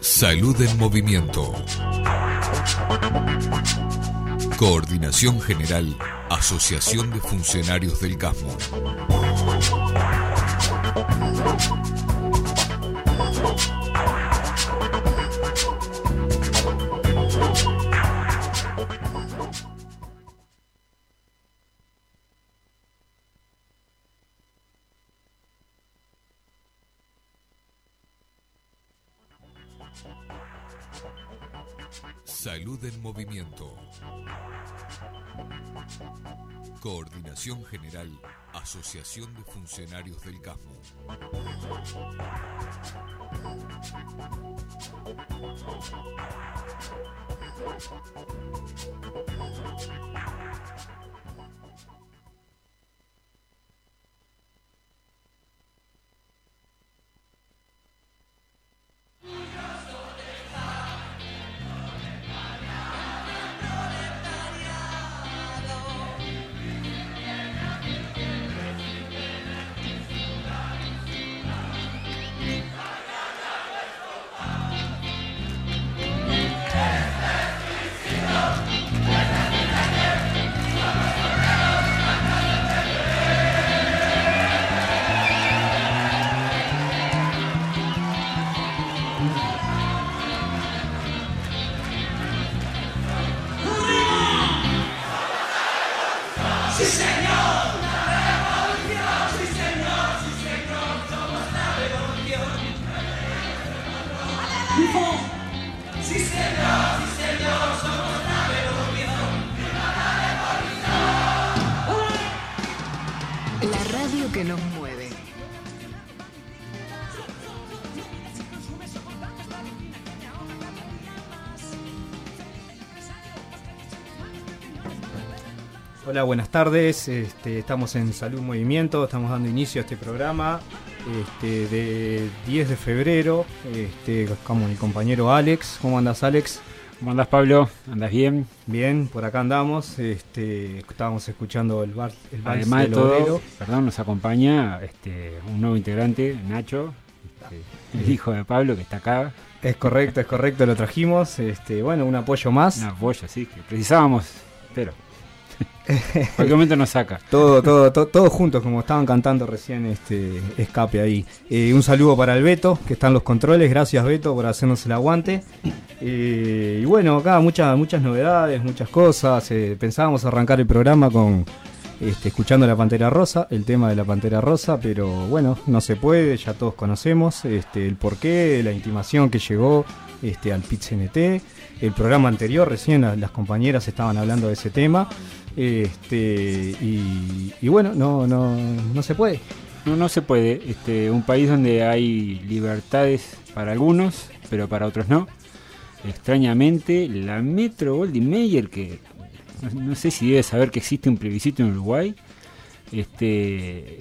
Salud en Movimiento. Coordinación General, Asociación de Funcionarios del CASMO. Coordinación General, Asociación de Funcionarios del CASMO. La Hola, buenas tardes. Este, estamos en Salud Movimiento, estamos dando inicio a este programa este, de 10 de febrero. Este, como mi compañero Alex. ¿Cómo andas, Alex? ¿Cómo andas, Pablo? ¿Andas bien? Bien, por acá andamos. Este, estábamos escuchando el, bar, el Además de todo, perdón, nos acompaña este, un nuevo integrante, Nacho, este, el hijo de Pablo, que está acá. Es correcto, es correcto, lo trajimos. Este, bueno, un apoyo más. Un apoyo, sí, que precisábamos, pero cualquier momento nos saca. Todo, todo, to- todos juntos, como estaban cantando recién este escape ahí. Eh, un saludo para el Beto, que está en los controles. Gracias, Beto, por hacernos el aguante. Eh, y bueno, acá muchas, muchas novedades, muchas cosas. Eh, pensábamos arrancar el programa con este, escuchando la Pantera Rosa, el tema de la Pantera Rosa, pero bueno, no se puede, ya todos conocemos este, el porqué, la intimación que llegó este, al PIT CNT. El programa anterior, recién la- las compañeras estaban hablando de ese tema. Este, y, y bueno, no, no, no se puede. No, no se puede. Este, un país donde hay libertades para algunos, pero para otros no. Extrañamente, la Metro Goldie Mayer, que no, no sé si debe saber que existe un plebiscito en Uruguay, este,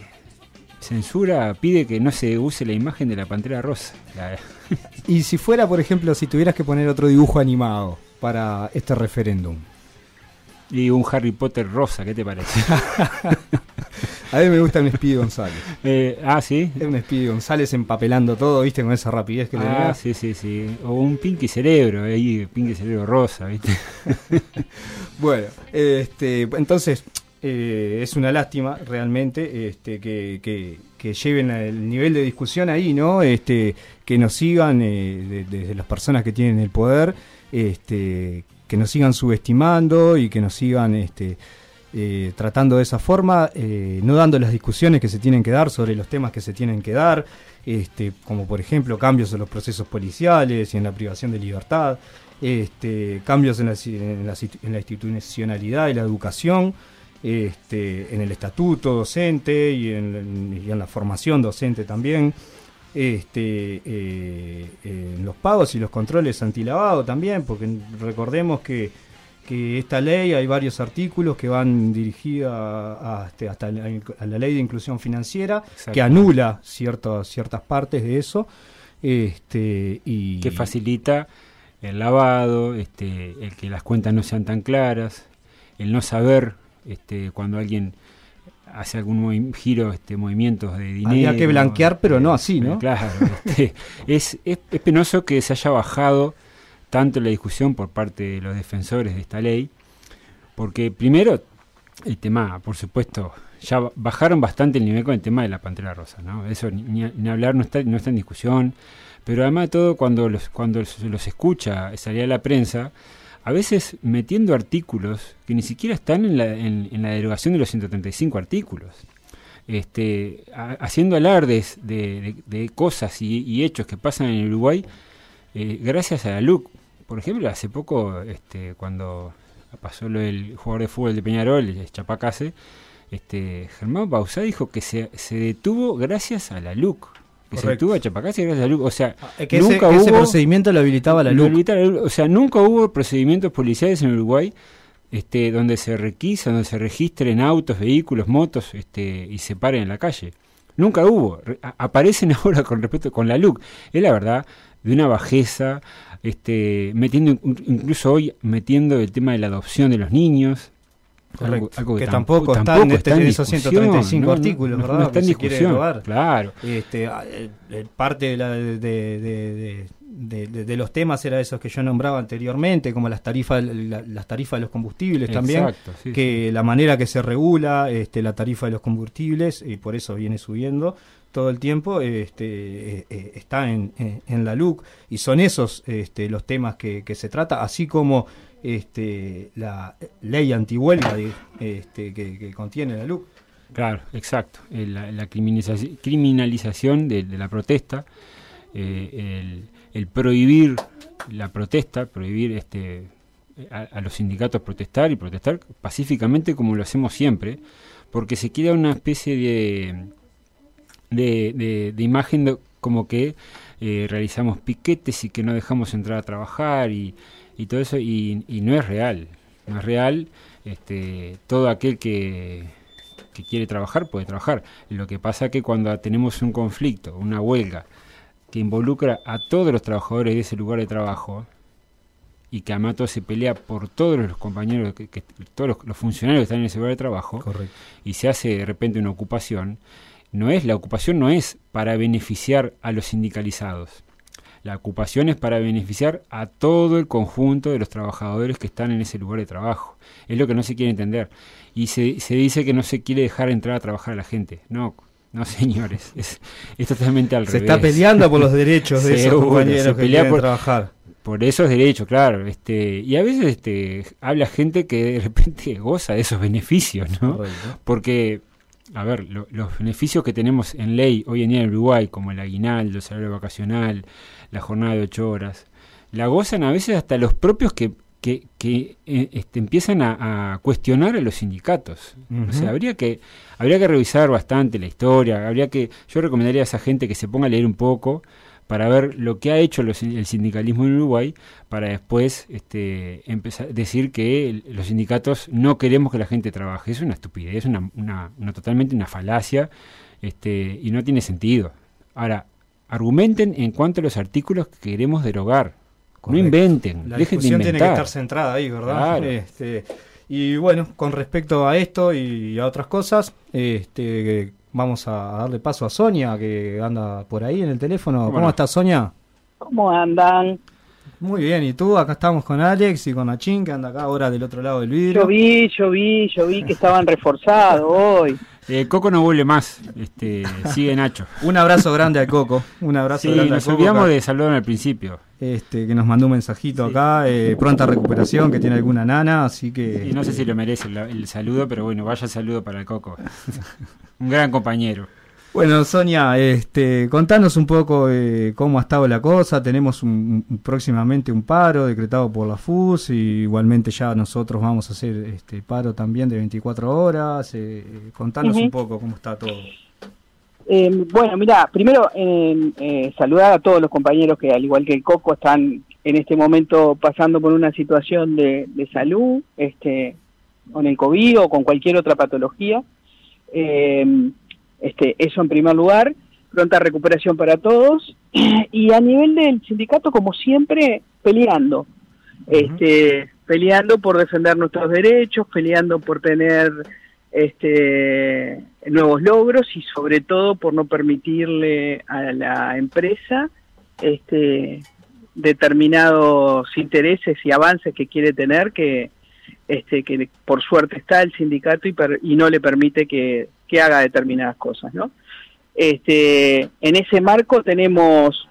censura, pide que no se use la imagen de la Pantera Rosa. La- Y si fuera, por ejemplo, si tuvieras que poner otro dibujo animado para este referéndum. Y un Harry Potter rosa, ¿qué te parece? A mí me gusta un Speedy González. Eh, ah, sí. Es un Speedy González empapelando todo, viste, con esa rapidez que le Ah, da. sí, sí, sí. O un Pinky Cerebro, ahí, Pinky Cerebro rosa, ¿viste? Bueno, este, entonces eh, es una lástima realmente este, que, que- que lleven el nivel de discusión ahí, ¿no? Este, que nos sigan eh, de- desde las personas que tienen el poder, este, que nos sigan subestimando y que nos sigan este, eh, tratando de esa forma, eh, no dando las discusiones que se tienen que dar sobre los temas que se tienen que dar, este, como por ejemplo cambios en los procesos policiales y en la privación de libertad, este, cambios en la, en la en la institucionalidad y la educación, este, en el estatuto docente y en, y en la formación docente también, este, eh, en los pagos y los controles antilavado también, porque recordemos que, que esta ley hay varios artículos que van dirigidos este, hasta la, a la ley de inclusión financiera, que anula ciertas ciertas partes de eso. Este, y que facilita el lavado, este, el que las cuentas no sean tan claras, el no saber este, cuando alguien hace algún giro, este, movimientos de dinero. Había que blanquear, pero no así, ¿no? Claro, este, es, es, es, penoso que se haya bajado tanto la discusión por parte de los defensores de esta ley, porque primero el tema, por supuesto, ya bajaron bastante el nivel con el tema de la Pantera Rosa, ¿no? Eso ni, ni hablar no está, no está en discusión, pero además de todo cuando los, cuando los escucha salir a la prensa, a veces metiendo artículos que ni siquiera están en la, en, la derogación de los 135 artículos. Este, haciendo alardes de, de, de cosas y, y, hechos que pasan en Uruguay eh, gracias a la LUC. Por ejemplo, hace poco, este, cuando pasó lo del jugador de fútbol de Peñarol, el Chapacase, este, Germán Bausá dijo que se, se detuvo gracias a la LUC. Que Correcto. se detuvo a Chapacase gracias a la LUC. O sea, es que nunca ese, hubo, ese procedimiento lo habilitaba la LUC. O sea, nunca hubo procedimientos policiales en Uruguay este, donde se requisa, donde se registren autos, vehículos, motos este, y se paren en la calle. Nunca hubo. Aparecen ahora con respecto con la LUC. Es la verdad de una bajeza, este, metiendo incluso hoy metiendo el tema de la adopción de los niños. Algo que, que, tampoco, tampoco está en, este, esos 135 no, artículos, no, ¿verdad? No está en discusión, claro. Este, el, el parte de, la, de, de, de, de, los temas era esos que yo nombraba anteriormente, como las tarifas, la, las tarifas de los combustibles Exacto, también, sí, que sí. la manera que se regula este, la tarifa de los combustibles, y por eso viene subiendo todo el tiempo, este, eh, está en, en, la LUC, y son esos este, los temas que, se trata, así como este, la ley antihuelga este, que, contiene la LUC. Claro, exacto. La, la criminalización, criminalización de, la protesta, eh, el, prohibir la protesta, prohibir este, a, los sindicatos protestar y protestar pacíficamente como lo hacemos siempre, porque se queda una especie de, de, de, de imagen de, como que eh, realizamos piquetes y que no dejamos entrar a trabajar y, y todo eso, y, y, no es real, no es real. Este, todo aquel que, que quiere trabajar puede trabajar. Lo que pasa que cuando tenemos un conflicto, una huelga, que involucra a todos los trabajadores de ese lugar de trabajo, y que Amato se pelea por todos los compañeros, que, que todos los, los, funcionarios que están en ese lugar de trabajo, Correcto. y se hace de repente una ocupación, no es la ocupación no es para beneficiar a los sindicalizados. La ocupación es para beneficiar a todo el conjunto de los trabajadores que están en ese lugar de trabajo. Es lo que no se quiere entender. Y se, se dice que no se quiere dejar entrar a trabajar a la gente. No, no señores, es, es totalmente al se revés. Se está peleando por los derechos de esos compañeros se que pelea quieren por, trabajar. Por esos derechos, claro. Este, y a veces este, habla gente que de repente goza de esos beneficios, ¿no? Correcto. Porque a ver, lo, los beneficios que tenemos en ley hoy en día en Uruguay, como el aguinaldo, el salario vacacional, la jornada de ocho horas, la gozan a veces hasta los propios que, que, que eh, este, empiezan a, a, cuestionar a los sindicatos. Uh -huh. O sea, habría que, habría que revisar bastante la historia, habría que, yo recomendaría a esa gente que se ponga a leer un poco para ver lo que ha hecho los, el sindicalismo en Uruguay, para después este, empezar decir que el, los sindicatos no queremos que la gente trabaje. Es una estupidez, una, una, una totalmente una falacia, este, y no tiene sentido. Ahora, argumenten en cuanto a los artículos que queremos derogar. Correcto. No inventen, la dejen de inventar. tiene que estar centrada ahí, ¿verdad? Claro. Este, y bueno, con respecto a esto y a otras cosas, este, vamos a darle paso a Sonia, que anda por ahí en el teléfono. ¿Cómo, ¿Cómo estás, Sonia? ¿Cómo andan? Muy bien, ¿y tú? Acá estamos con Alex y con Nachín, que anda acá ahora del otro lado del vidrio. Yo vi, yo vi, yo vi que estaban reforzados hoy. Eh, Coco no vuelve más, este, sigue Nacho. un abrazo grande al Coco, un abrazo sí, grande nos al Coco. olvidamos acá. de saludar al principio. Este, que nos mandó un mensajito sí. acá, eh, pronta recuperación, que tiene alguna nana, así que... Y no sé si lo merece el, el saludo, pero bueno, vaya saludo para el Coco. un gran compañero. Bueno, Sonia, este, contanos un poco eh, cómo ha estado la cosa. Tenemos un, un, próximamente un paro decretado por la FUS y igualmente ya nosotros vamos a hacer este paro también de 24 horas. Eh, contanos uh -huh. un poco cómo está todo. Eh, bueno, mira, primero eh, saludar a todos los compañeros que al igual que el Coco están en este momento pasando por una situación de, de salud, este, con el COVID o con cualquier otra patología. Eh, este, eso en primer lugar, pronta recuperación para todos y a nivel del sindicato, como siempre, peleando, uh -huh. este, peleando por defender nuestros derechos, peleando por tener este, nuevos logros y sobre todo por no permitirle a la empresa este, determinados intereses y avances que quiere tener que, este, que por suerte está el sindicato y, y no le permite que, haga determinadas cosas. ¿no? Este, en ese marco tenemos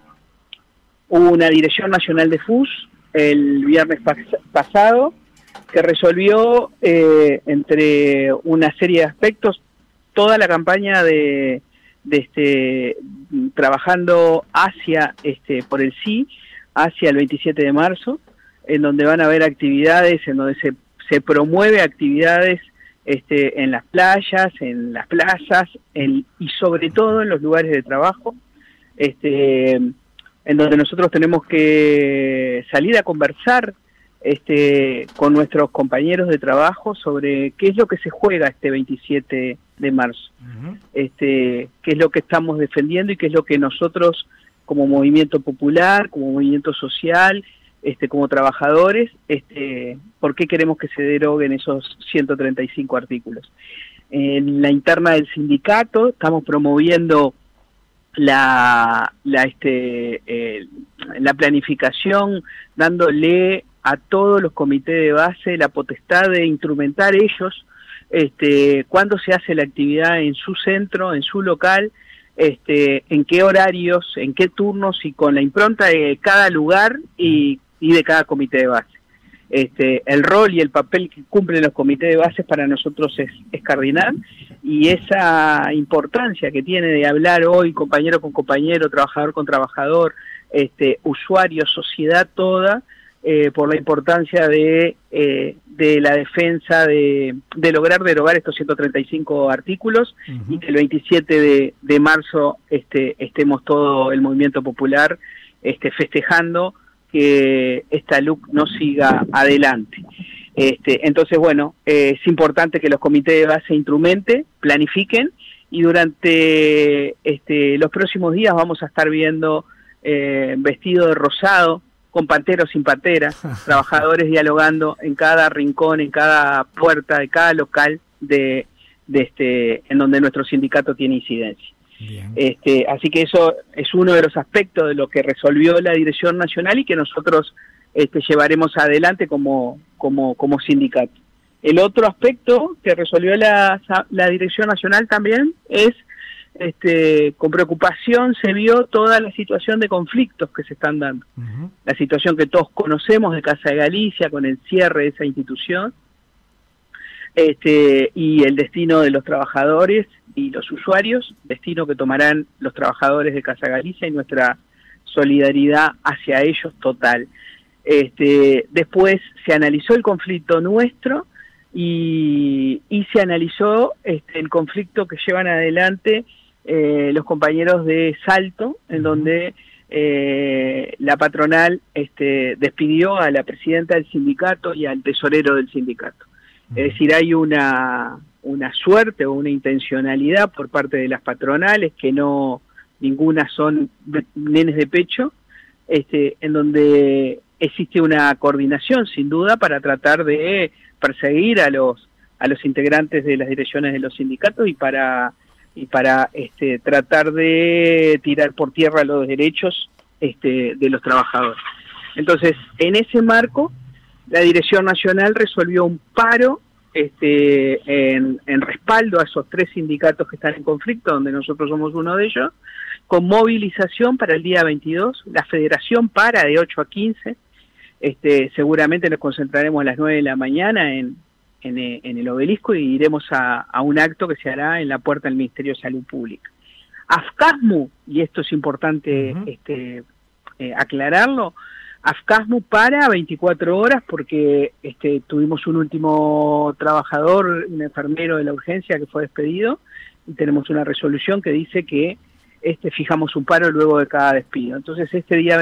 una Dirección Nacional de FUS el viernes pasado que resolvió eh, entre una serie de aspectos toda la campaña de, de este trabajando hacia este por el sí hacia el 27 de marzo en donde van a haber actividades en donde se, se promueve actividades este, en las playas, en las plazas en, y sobre todo en los lugares de trabajo, este, en donde nosotros tenemos que salir a conversar este, con nuestros compañeros de trabajo sobre qué es lo que se juega este 27 de marzo, este, qué es lo que estamos defendiendo y qué es lo que nosotros como movimiento popular, como movimiento social, este, como trabajadores, este, por qué queremos que se deroguen esos 135 artículos. En la interna del sindicato estamos promoviendo la, la, este, eh, la planificación, dándole a todos los comités de base la potestad de instrumentar ellos este, cuándo se hace la actividad en su centro, en su local, este, en qué horarios, en qué turnos y con la impronta de cada lugar y, de cada comité de base. Este, el rol y el papel que cumplen los comités de base para nosotros es, es cardinal y esa importancia que tiene de hablar hoy compañero con compañero, trabajador con trabajador, este, usuario, sociedad toda, eh, por la importancia de, eh, de la defensa de, de, lograr derogar estos 135 artículos y que el 27 de, de, marzo este, estemos todo el movimiento popular este, festejando que esta LUC no siga adelante. Este, entonces, bueno, eh, es importante que los comités de base instrumenten, planifiquen y durante este, los próximos días vamos a estar viendo eh, vestido de rosado con panteros sin pantera, trabajadores dialogando en cada rincón, en cada puerta de cada local de, de este, en donde nuestro sindicato tiene incidencia. Este, así que eso es uno de los aspectos de lo que resolvió la Dirección Nacional y que nosotros este, llevaremos adelante como, como, como sindicato. El otro aspecto que resolvió la, la Dirección Nacional también es este, con preocupación se vio toda la situación de conflictos que se están dando. La situación que todos conocemos de Casa de Galicia con el cierre de esa institución este, y el destino de los trabajadores y los usuarios, destino que tomarán los trabajadores de Casa Galicia y nuestra solidaridad hacia ellos total. Este, después se analizó el conflicto nuestro y, y se analizó este, el conflicto que llevan adelante eh, los compañeros de Salto, en donde eh, la patronal este, despidió a la presidenta del sindicato y al tesorero del sindicato. Es decir, hay una, una suerte o una intencionalidad por parte de las patronales que no ninguna son nenes de pecho, este, en donde existe una coordinación sin duda para tratar de perseguir a los a los integrantes de las direcciones de los sindicatos y para y para este, tratar de tirar por tierra los derechos este, de los trabajadores. Entonces, en ese marco, la Dirección Nacional resolvió un paro este, en, en, respaldo a esos tres sindicatos que están en conflicto, donde nosotros somos uno de ellos, con movilización para el día 22. La federación para de 8 a 15. Este, seguramente nos concentraremos a las 9 de la mañana en, eh, en, el obelisco y iremos a, un acto que se hará en la puerta del Ministerio de Salud Pública. AFCASMU, y esto es importante este, eh, aclararlo, AFCASMU para 24 horas porque este, tuvimos un último trabajador, un enfermero de la urgencia que fue despedido y tenemos una resolución que dice que este, fijamos un paro luego de cada despido. Entonces este día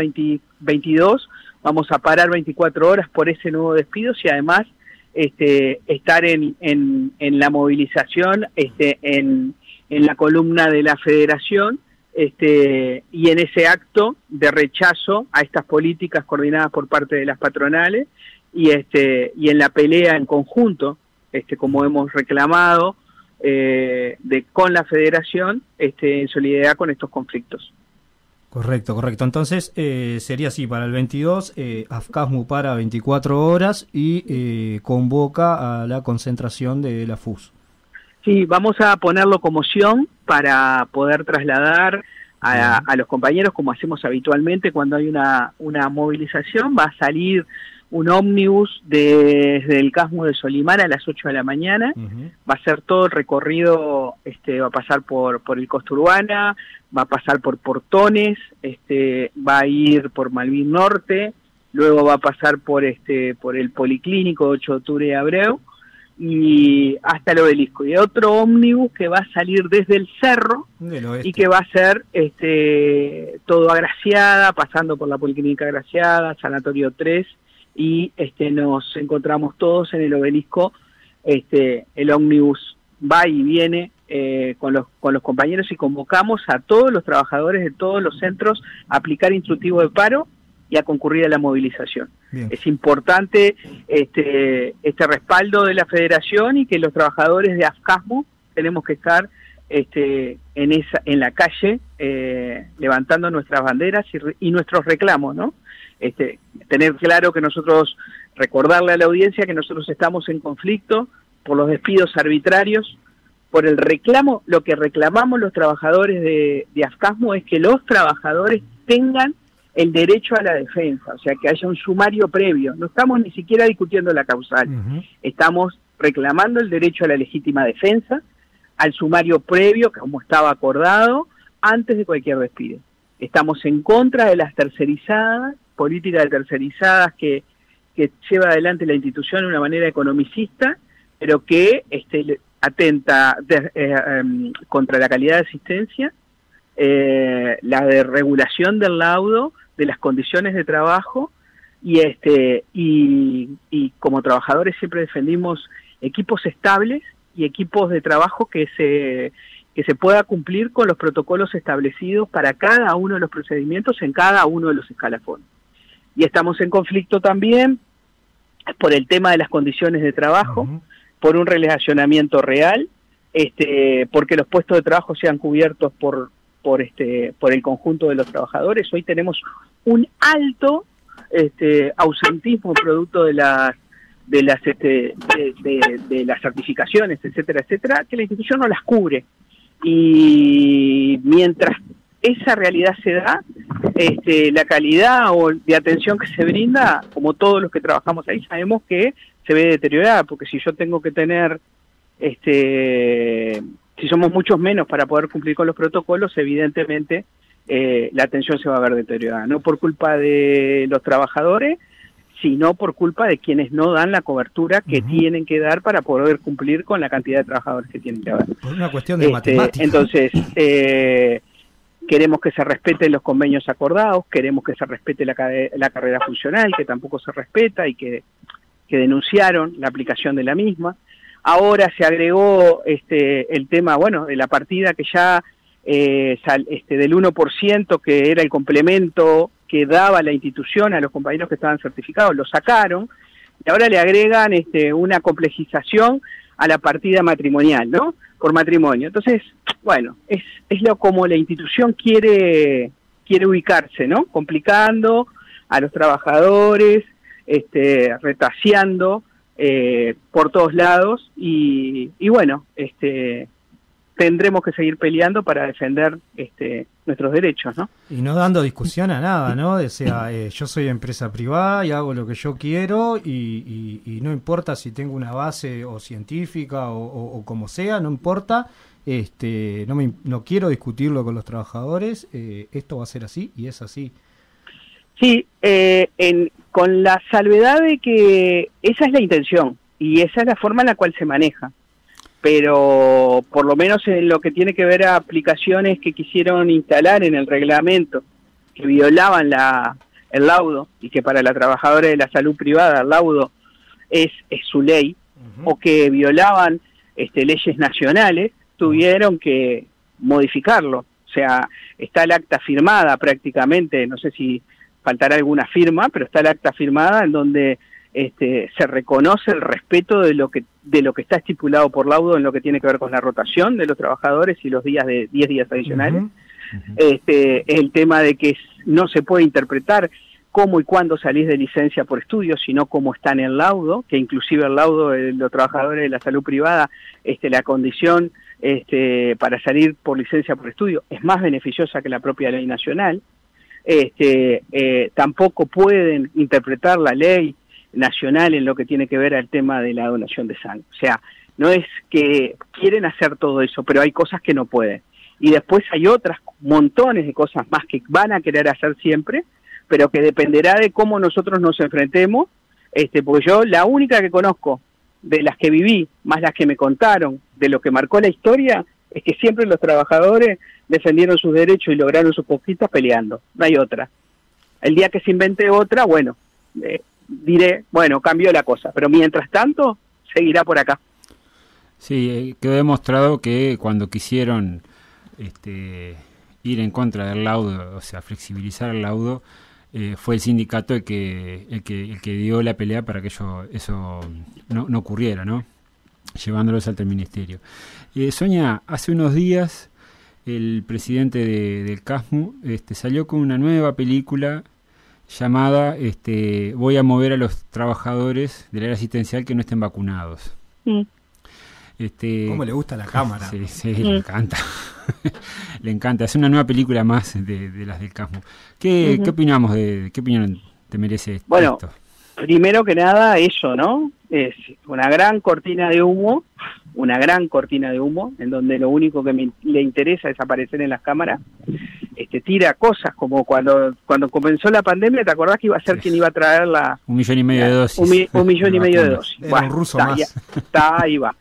22 vamos a parar 24 horas por ese nuevo despido y además este, estar en, en, la movilización, este, en la columna de la federación este, y en ese acto de rechazo a estas políticas coordinadas por parte de las patronales y, este, y en la pelea en conjunto, este, como hemos reclamado, eh, de con la federación este, en solidaridad con estos conflictos. Correcto, correcto. Entonces eh, sería así, para el 22, eh, AFCASMU para 24 horas y eh, convoca a la concentración de la FUS. Sí, vamos a poner locomoción para poder trasladar a, a, los compañeros como hacemos habitualmente cuando hay una, una movilización. Va a salir un ómnibus desde el Casmo de Solimar a las 8 de la mañana. Uh -huh. Va a ser todo el recorrido, este, va a pasar por, por el Costa Urbana, va a pasar por Portones, este, va a ir por Malvin Norte, luego va a pasar por este, por el Policlínico 8 de octubre de Abreu y hasta el obelisco. Y otro ómnibus que va a salir desde el cerro y que va a ser este, todo agraciada, pasando por la Policlínica Agraciada, Sanatorio 3 y este, nos encontramos todos en el obelisco. Este, el ómnibus va y viene eh, con, los, con los compañeros y convocamos a todos los trabajadores de todos los centros a aplicar instructivo de paro y a concurrir a la movilización. Bien. Es importante este, este respaldo de la federación y que los trabajadores de AFCASMO tenemos que estar este, en, esa, en la calle eh, levantando nuestras banderas y, y nuestros reclamos, ¿no? Este, tener claro que nosotros, recordarle a la audiencia que nosotros estamos en conflicto por los despidos arbitrarios, por el reclamo, lo que reclamamos los trabajadores de, de AFCASMO es que los trabajadores tengan el derecho a la defensa, o sea, que haya un sumario previo. No estamos ni siquiera discutiendo la causal, uh -huh. estamos reclamando el derecho a la legítima defensa, al sumario previo, como estaba acordado, antes de cualquier despido. Estamos en contra de las tercerizadas, políticas de tercerizadas que, que lleva adelante la institución de una manera economicista, pero que este, atenta de, eh, um, contra la calidad de asistencia, eh, la de regulación del laudo, de las condiciones de trabajo y este y, y como trabajadores siempre defendimos equipos estables y equipos de trabajo que se que se pueda cumplir con los protocolos establecidos para cada uno de los procedimientos en cada uno de los escalafones. Y estamos en conflicto también por el tema de las condiciones de trabajo, uh -huh. por un relacionamiento real, este, porque los puestos de trabajo sean cubiertos por, por este por el conjunto de los trabajadores. Hoy tenemos un alto este, ausentismo producto de las de las este, de, las certificaciones, etcétera, etcétera, que la institución no las cubre. Y mientras esa realidad se da, este, la calidad o de atención que se brinda, como todos los que trabajamos ahí, sabemos que se ve deteriorada, porque si yo tengo que tener este si somos muchos menos para poder cumplir con los protocolos, evidentemente eh, la atención se va a ver deteriorada, no por culpa de los trabajadores, sino por culpa de quienes no dan la cobertura que uh -huh. tienen que dar para poder cumplir con la cantidad de trabajadores que tienen que haber. Por una cuestión de este, matemática. Entonces, eh, queremos que se respeten los convenios acordados, queremos que se respete la, la carrera funcional, que tampoco se respeta y que, que denunciaron la aplicación de la misma. Ahora se agregó este, el tema, bueno, de la partida que ya eh, sal, este, del 1% que era el complemento que daba la institución a los compañeros que estaban certificados, lo sacaron y ahora le agregan este, una complejización a la partida matrimonial, ¿no? Por matrimonio. Entonces, bueno, es, es lo como la institución quiere, quiere ubicarse, ¿no? Complicando a los trabajadores, este, retaseando eh, por todos lados y, y, bueno, este, tendremos que seguir peleando para defender este, nuestros derechos, ¿no? Y no dando discusión a nada, ¿no? O sea, eh, yo soy empresa privada y hago lo que yo quiero y, y, y no importa si tengo una base o científica o, o, o como sea, no importa. Este, no, me, no quiero discutirlo con los trabajadores, eh, esto va a ser así y es así. Sí, eh, en, con la salvedad de que esa es la intención y esa es la forma en la cual se maneja. Pero por lo menos en lo que tiene que ver a aplicaciones que quisieron instalar en el reglamento, que violaban la, el laudo y que para la trabajadora de la salud privada el laudo es, es su ley, uh -huh. o que violaban este, leyes nacionales, tuvieron que modificarlo. O sea, está el acta firmada prácticamente, no sé si faltará alguna firma, pero está el acta firmada en donde este, se reconoce el respeto de lo que de lo que está estipulado por laudo en lo que tiene que ver con la rotación de los trabajadores y los días de 10 días adicionales. Este, el tema de que no se puede interpretar cómo y cuándo salís de licencia por estudio, sino cómo está en el laudo, que inclusive el laudo de los trabajadores de la salud privada, este, la condición este, para salir por licencia por estudio es más beneficiosa que la propia ley nacional. Este, eh, tampoco pueden interpretar la ley nacional en lo que tiene que ver al tema de la donación de sangre. O sea, no es que quieren hacer todo eso, pero hay cosas que no pueden. Y después hay otras montones de cosas más que van a querer hacer siempre, pero que dependerá de cómo nosotros nos enfrentemos, este, porque yo la única que conozco de las que viví, más las que me contaron, de lo que marcó la historia, es que siempre los trabajadores defendieron sus derechos y lograron sus conquistas peleando, no hay otra. El día que se invente otra, bueno, eh, diré, bueno, cambió la cosa, pero mientras tanto, seguirá por acá. Sí, eh, quedó demostrado que cuando quisieron este, ir en contra del laudo, o sea, flexibilizar el laudo, eh, fue el sindicato el que, el que el que dio la pelea para que eso, eso no, no ocurriera, ¿no? Llevándolos ante el ministerio. Eh, Sonia, hace unos días el presidente de- del CASMU este, salió con una nueva película llamada este, Voy a mover a los trabajadores del área asistencial que no estén vacunados. Este, ¿Cómo le gusta la cámara? Sí, sí, le encanta. le encanta. Es una nueva película más de, de las del Casmo. ¿Qué, ¿Qué opinamos de qué opinión te merece esto? Bueno, Primero que nada, eso, ¿no? Es una gran cortina de humo, una gran cortina de humo, en donde lo único que me- le interesa es aparecer en las cámaras. Este, tira cosas como cuando cuando comenzó la pandemia, ¿te acordás que iba a ser Sí. quien iba a traer la, Un millón y medio de dosis. un, mi- un millón y medio de dosis. Era un ruso está, más. ya- está, ahí va.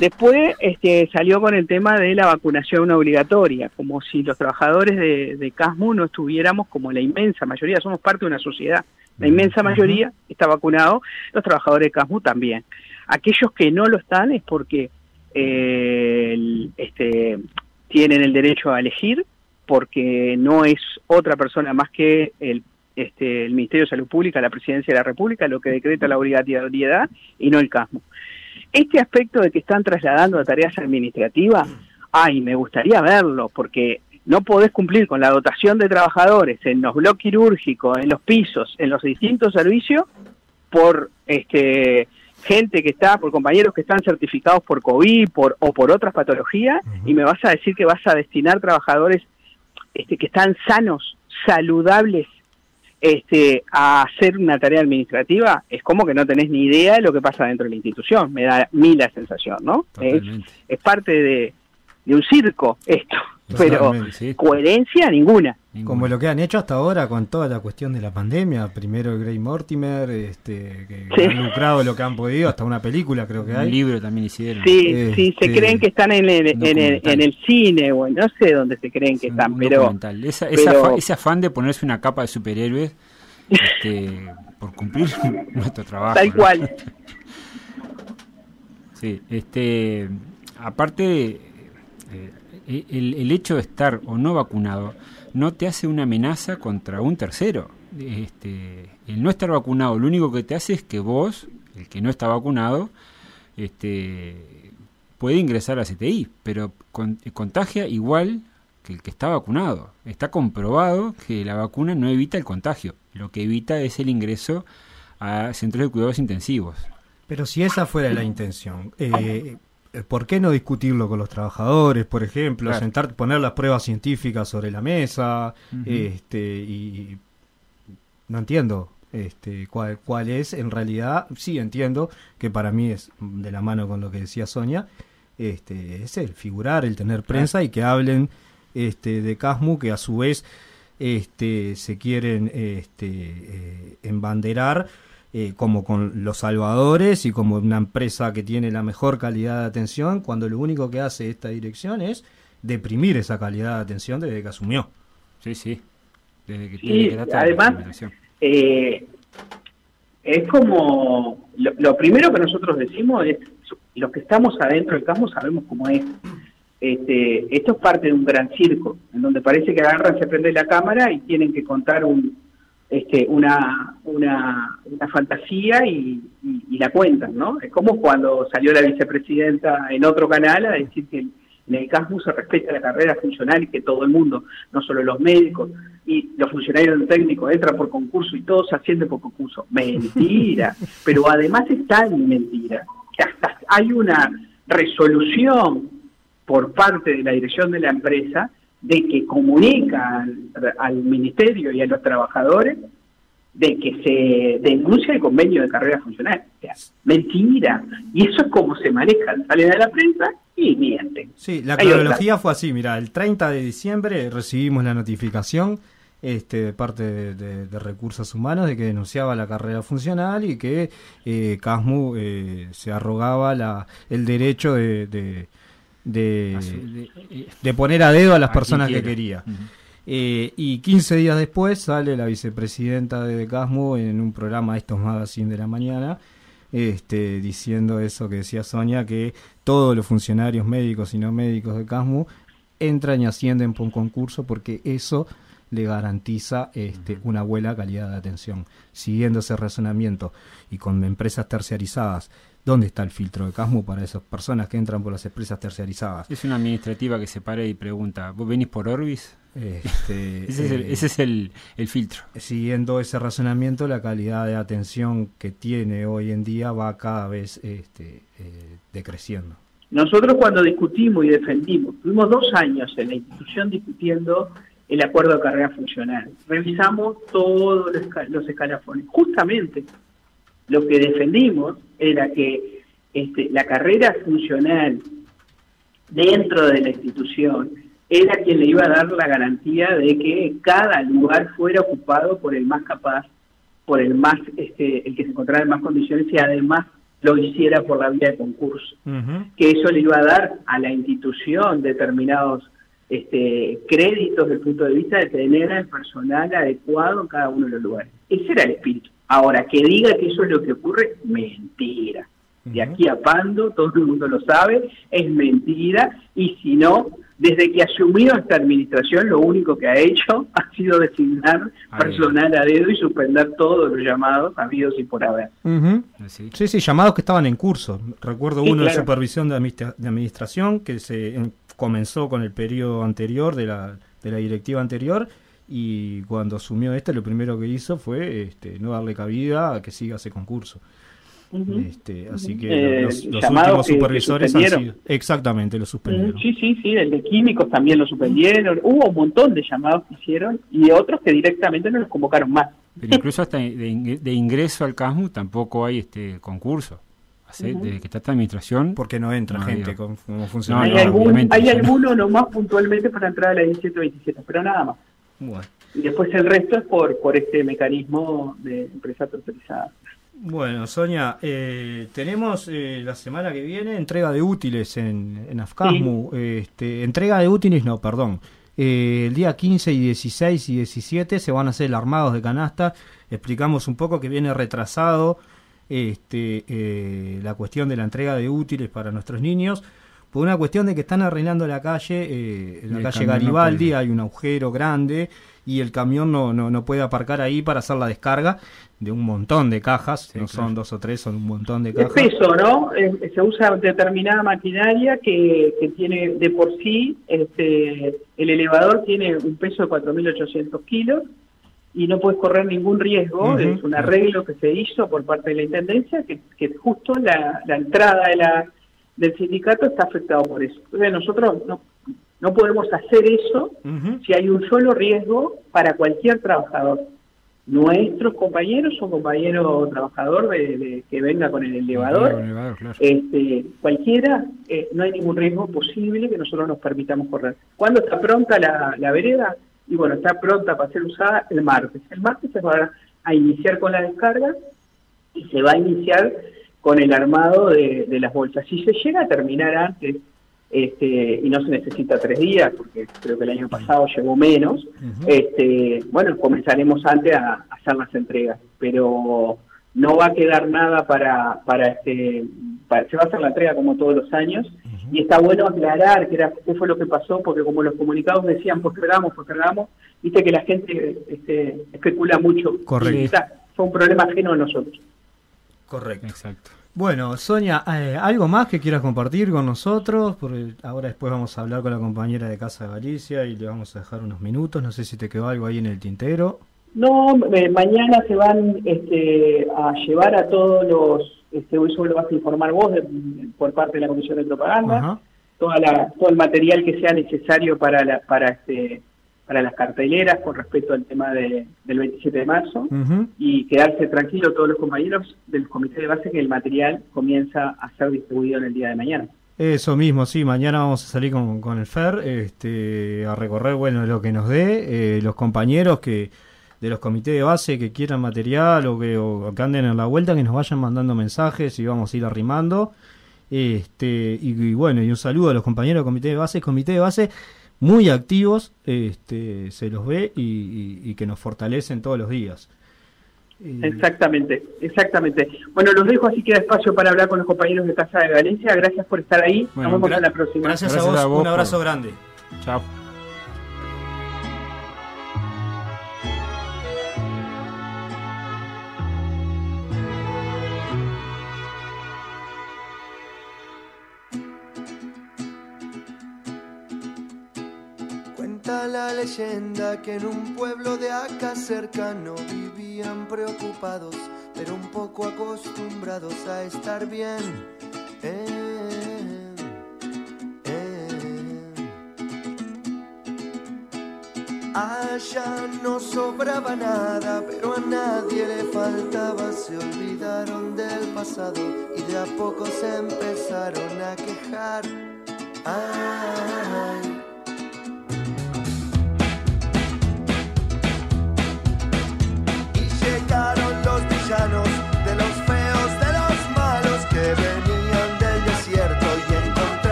Después este, salió con el tema de la vacunación obligatoria, como si los trabajadores de, de CASMU no estuviéramos como la inmensa mayoría, somos parte de una sociedad. La inmensa mayoría está vacunado, los trabajadores de CASMU también. Aquellos que no lo están es porque eh, el- este, tienen el derecho a elegir, porque no es otra persona más que el, este, el Ministerio de Salud Pública, la Presidencia de la República, lo que decreta la obligatoriedad y no el CASMO. Este aspecto de que están trasladando a tareas administrativas, ay, me gustaría verlo, porque no podés cumplir con la dotación de trabajadores en los bloques quirúrgicos, en los pisos, en los distintos servicios, por este gente que está, por compañeros que están certificados por COVID por, o por otras patologías, y me vas a decir que vas a destinar trabajadores este, que están sanos, saludables, este, a hacer una tarea administrativa, es como que no tenés ni idea de lo que pasa dentro de la institución, me da a mí la sensación, ¿no? Es, parte de, de un circo esto, pero. Sí, coherencia ninguna. ninguna. Como lo que han hecho hasta ahora con toda la cuestión de la pandemia, primero el Gray Mortimer, este, que Sí. han lucrado lo que han podido, hasta una película creo que Un hay. libro también hicieron. Sí, Este, sí, se creen que están en el, en, el, en el cine, o en- no sé dónde se creen que Un- están, un pero documental. Esa- esa pero- afa- ese afán de ponerse una capa de superhéroes este, por cumplir nuestro trabajo. tal ¿no? cual. Sí, este, aparte, eh, el, el hecho de estar o no vacunado no te hace una amenaza contra un tercero. Este, el no estar vacunado, lo único que te hace es que vos, el que no está vacunado, este, puede ingresar a CTI, pero con- contagia igual que el que está vacunado. Está comprobado que la vacuna no evita el contagio, lo que evita es el ingreso a centros de cuidados intensivos. Pero si esa fuera la intención, eh, ¿por qué no discutirlo con los trabajadores, por ejemplo? Claro. Sentar, poner las pruebas científicas sobre la mesa, este, y no entiendo este, cuál, cuál es, en realidad, sí entiendo que para mí es de la mano con lo que decía Sonia, este, es el figurar, el tener prensa y que hablen este, de Casmu, que a su vez este, se quieren este, eh, embanderar eh, como con los salvadores y como una empresa que tiene la mejor calidad de atención, cuando lo único que hace esta dirección es deprimir esa calidad de atención desde que asumió. Sí, sí. Desde que, Sí, desde que además- la Eh, es como, lo, lo primero que nosotros decimos es, los que estamos adentro del campo sabemos cómo es. Este, esto es parte de un gran circo, en donde parece que agarran, se prende la cámara y tienen que contar un, este, una, una, una fantasía y, y, la cuentan, ¿no? Es como cuando salió la vicepresidenta en otro canal a decir que en el se respeta la carrera funcional y que todo el mundo, no solo los médicos y los funcionarios técnicos, entran por concurso y todos ascienden por concurso. Mentira, pero además está en mentira, que hasta hay una resolución por parte de la dirección de la empresa de que comunica al, ministerio y a los trabajadores de que se denuncia el convenio de carrera funcional. O sea, mentira. Y eso es como se maneja. Salen a la prensa y mienten. Sí, la cronología fue así. Mira, el 30 de diciembre recibimos la notificación este, de parte de, Recursos Humanos de que denunciaba la carrera funcional y que eh, CASMU eh, se arrogaba la, el derecho de de, de, poner a dedo a las personas que quería. Eh, y 15 días después sale la vicepresidenta de Casmo en un programa de estos magazines de la mañana, este, diciendo eso que decía Sonia, que todos los funcionarios médicos y no médicos de Casmo entran y ascienden por un concurso porque eso le garantiza este, una buena calidad de atención. Siguiendo ese razonamiento y con empresas terciarizadas ¿Dónde está el filtro de CASMU para esas personas que entran por las empresas terciarizadas? Es una administrativa que se para y pregunta, ¿vos venís por Orbis? Este, ese, es, el, filtro. Siguiendo ese razonamiento, la calidad de atención que tiene hoy en día va cada vez este, eh, decreciendo. Nosotros cuando discutimos y defendimos, tuvimos dos años en la institución discutiendo el acuerdo de carrera funcional. Revisamos todos los escalafones. Justamente lo que defendimos era que este, la carrera funcional dentro de la institución era quien le iba a dar la garantía de que cada lugar fuera ocupado por el más capaz, por el más, este, el que se encontrara en más condiciones y además lo hiciera por la vía de concurso. Que eso le iba a dar a la institución determinados este, créditos desde el punto de vista de tener el personal adecuado en cada uno de los lugares. Ese era el espíritu. Ahora, que diga que eso es lo que ocurre, mentira. De aquí a Pando, todo el mundo lo sabe, es mentira, y si no, desde que asumió esta administración, lo único que ha hecho ha sido designar personal a dedo y suspender todos los llamados habidos y por haber. sí. sí, llamados que estaban en curso. Recuerdo uno de supervisión de, administración que se comenzó con el periodo anterior de la, de la directiva anterior y cuando asumió este lo primero que hizo fue este, no darle cabida a que siga ese concurso. este, así que los, eh, últimos supervisores han sido, exactamente lo suspendieron. Sí, sí, sí, el de químicos también lo suspendieron. Hubo un montón de llamados que hicieron y otros que directamente no los convocaron más. Pero incluso hasta de, ingreso al CASMU tampoco hay este concurso. Desde que está esta administración. Porque no entra gente como funcionario. hay, algún, hay alguno nomás puntualmente para entrar a la 1727, pero nada más. Y después el resto es por, por este mecanismo de empresa tercerizada. Bueno, Sonia, eh, tenemos eh, la semana que viene entrega de útiles en, en Afcasmu. Este, entrega de útiles, no, perdón. Eh, el día 15 y 16 y 17 se van a hacer el armados de canasta. Explicamos un poco que viene retrasado este, la cuestión de la entrega de útiles para nuestros niños por una cuestión de que están arreglando la calle, eh, en la calle Garibaldi hay un agujero grande y el camión no, no, no, puede aparcar ahí para hacer la descarga de un montón de cajas, no son dos o tres, son un montón de cajas. Es peso, ¿no? se usa determinada maquinaria que, que tiene de por sí, este, el elevador tiene un peso de 4.800 kilos y no puedes correr ningún riesgo, es un arreglo que se hizo por parte de la Intendencia, que, que justo la, la entrada de la del sindicato está afectado por eso. Entonces nosotros no, no podemos hacer eso si hay un solo riesgo para cualquier trabajador. Nuestros compañeros o compañero trabajador de, que venga con el elevador, este, cualquiera, eh, no hay ningún riesgo posible que nosotros nos permitamos correr. ¿Cuándo está pronta la, la vereda? Y bueno, está pronta para ser usada el martes. El martes se va a iniciar con la descarga y se va a iniciar con el armado de, las bolsas. Si se llega a terminar antes, este, y no se necesita tres días, porque creo que el año pasado llegó menos, este, bueno, comenzaremos antes a, hacer las entregas, pero no va a quedar nada para, para este, se va a hacer la entrega como todos los años, y está bueno aclarar qué, era, qué fue lo que pasó, porque como los comunicados decían, postergamos, postergamos, viste que la gente este, especula mucho. Correcto. Y está, fue un problema ajeno a nosotros. Correcto. Exacto. Bueno, Sonia, eh, ¿algo más que quieras compartir con nosotros? Porque ahora después vamos a hablar con la compañera de Casa de Galicia y le vamos a dejar unos minutos. No sé si te quedó algo ahí en el tintero. No, eh, mañana se van este, a llevar a todos los, este, eso lo vas a informar vos de- por parte de la Comisión de Propaganda, Ajá. toda la, todo el material que sea necesario para, la, para, este, para las carteleras con respecto al tema de- del 27 de marzo y quedarse tranquilos todos los compañeros del comité de base que el material comienza a ser distribuido en el día de mañana. Eso mismo, sí, mañana vamos a salir con, con el FER este, a recorrer bueno lo que nos dé, eh, los compañeros que de los comités de base que quieran material o que, o que anden en la vuelta, que nos vayan mandando mensajes y vamos a ir arrimando. Este, y, y bueno, y un saludo a los compañeros del comité de base, comité de base muy activos, este, se los ve y, y- y que nos fortalecen todos los días. Eh, Exactamente, exactamente. Bueno, los dejo así queda espacio para hablar con los compañeros de Casa de Valencia. Gracias por estar ahí. Bueno, Nos vemos en la próxima. Gracias, Gracias a, vos, a vos un abrazo por- grande. Chao. La leyenda que en un pueblo de acá cercano vivían preocupados, pero un poco acostumbrados a estar bien. Eh, eh. Allá no sobraba nada, pero a nadie le faltaba. Se olvidaron del pasado y de a poco se empezaron a quejar.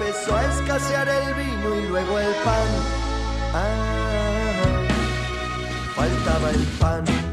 Empezó a escasear el vino y luego el pan. Ah, faltaba el pan.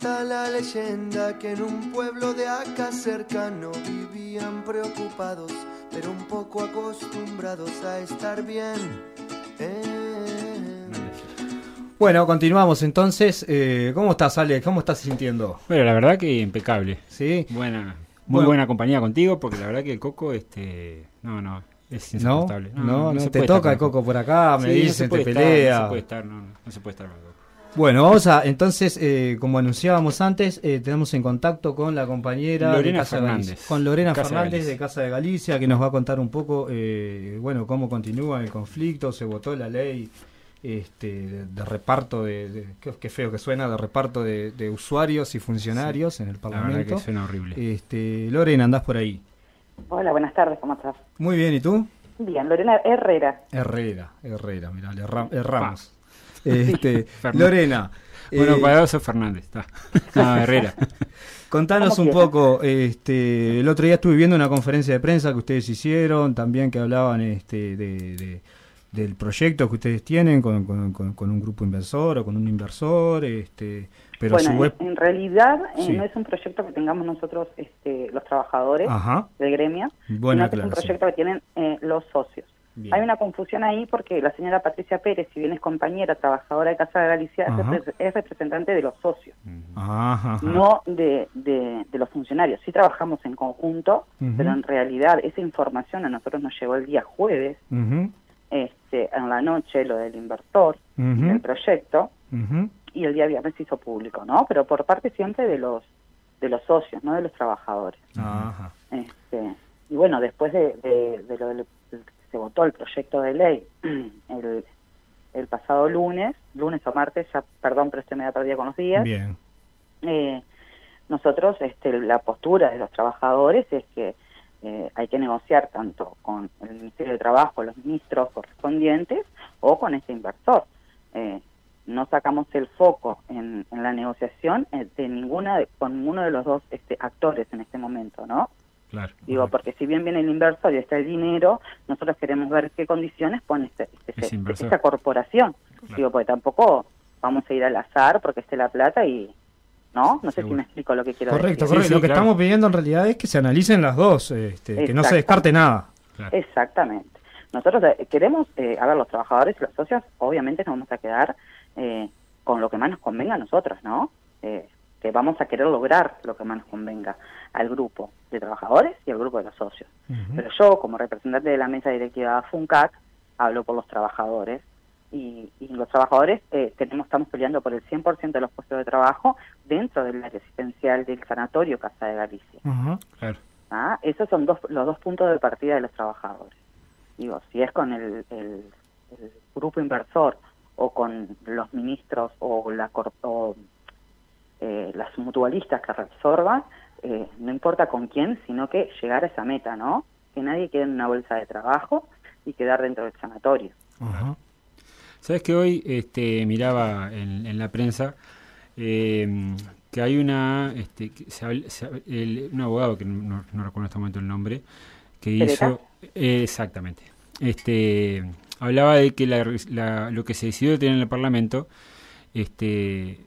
Cuenta la leyenda que en un pueblo de acá cercano vivían preocupados, pero un poco acostumbrados a estar bien. Eh. Bueno, continuamos entonces. Eh, ¿Cómo estás, Ale? ¿Cómo estás sintiendo? Bueno, la verdad que impecable. ¿Sí? Buena, muy Bueno. buena compañía contigo, porque la verdad que el coco, este, no, no, es ¿No? insoportable. No, no, se te toca el coco por acá, me Sí, no dicen, te estar, pelea. no se puede estar, no, no, no se puede estar. Bueno, vamos a, entonces, eh, como anunciábamos antes, eh, tenemos en contacto con la compañera Lorena de Casa de Fernández. Galicia, con Lorena Casa Fernández de Casa de Galicia, que nos va a contar un poco, eh, bueno, cómo continúa el conflicto, se votó la ley este, de, de reparto de, de- qué, qué feo que suena, de reparto de, de usuarios y funcionarios en el La verdad Parlamento. que suena horrible. Este, Lorena, andás por ahí. Hola, buenas tardes, ¿cómo estás? Muy bien, ¿y tú? Bien, Lorena Herrera. Herrera, Herrera, mirá, le erra- erramos. Este. Lorena. bueno, eh, para eso Fernández, está. No, Herrera. Contanos un poco, este, el otro día estuve viendo una conferencia de prensa que ustedes hicieron, también que hablaban este, de, de- del proyecto que ustedes tienen con, con- con- con un grupo inversor o con un inversor, este, pero bueno, su web... en, realidad eh, Sí. no es un proyecto que tengamos nosotros, este, los trabajadores Ajá, del gremio, buena sino que es un proyecto que tienen eh, los socios. Bien. Hay una confusión ahí porque la señora Patricia Pérez, si bien es compañera, trabajadora de Casa de Galicia, es, Ajá. repre- es representante de los socios, Ajá, no de, de, de los funcionarios. Sí trabajamos en conjunto, pero en realidad esa información a nosotros nos llegó el día jueves, este, en la noche, lo del inversor, Ujú. del proyecto, y el día viernes se hizo público, ¿no? Pero por parte siempre de los de los socios, no de los trabajadores. Ajá. Este, y bueno, después de, de, de lo del- se votó el proyecto de ley el, el pasado lunes, lunes o martes, ya perdón, pero este me da perdida con los días, Bien. eh, nosotros, este, la postura de los trabajadores es que eh, hay que negociar tanto con el Ministerio de Trabajo, los ministros correspondientes, o con este inversor. Eh, no sacamos el foco en, en la negociación eh, de ninguna de- con ninguno de los dos este, actores en este momento, ¿no? Claro. Digo, porque si bien viene el inversor y está el dinero, nosotros queremos ver qué condiciones pone este, este- este- esta corporación. Claro. Digo, porque tampoco vamos a ir al azar porque esté la plata y... ¿No? No sé si me explico lo que quiero Correcto, decir. correcto. sí, Lo que estamos pidiendo en realidad es que se analicen las dos, este, que no se descarte nada. Claro. Exactamente. Nosotros eh, queremos, eh, a ver, los trabajadores y los socios, obviamente nos vamos a quedar eh, con lo que más nos convenga a nosotros, ¿no? Eh, que vamos a querer lograr lo que más nos convenga al grupo de trabajadores y al grupo de los socios. Pero yo, como representante de la mesa directiva FUNCAC, hablo por los trabajadores y, y los trabajadores eh, tenemos estamos peleando por el 100% de los puestos de trabajo dentro del área asistencial del sanatorio Casa de Galicia. Claro. ¿ah? Esos son dos, los dos puntos de partida de los trabajadores. Digo, si es con el, el- el grupo inversor o con los ministros o, la, cor- o eh, las mutualistas que reabsorban, eh, no importa con quién, sino que llegar a esa meta, ¿no? Que nadie quede en una bolsa de trabajo y quedar dentro del sanatorio. Ajá. Sabes que hoy este, miraba en, en la prensa eh, que hay una, este, que se el- un abogado que no, no- recuerdo en este momento el nombre, que hizo eh, exactamente, este, hablaba de que la- la- lo que se decidió tener en el Parlamento, este,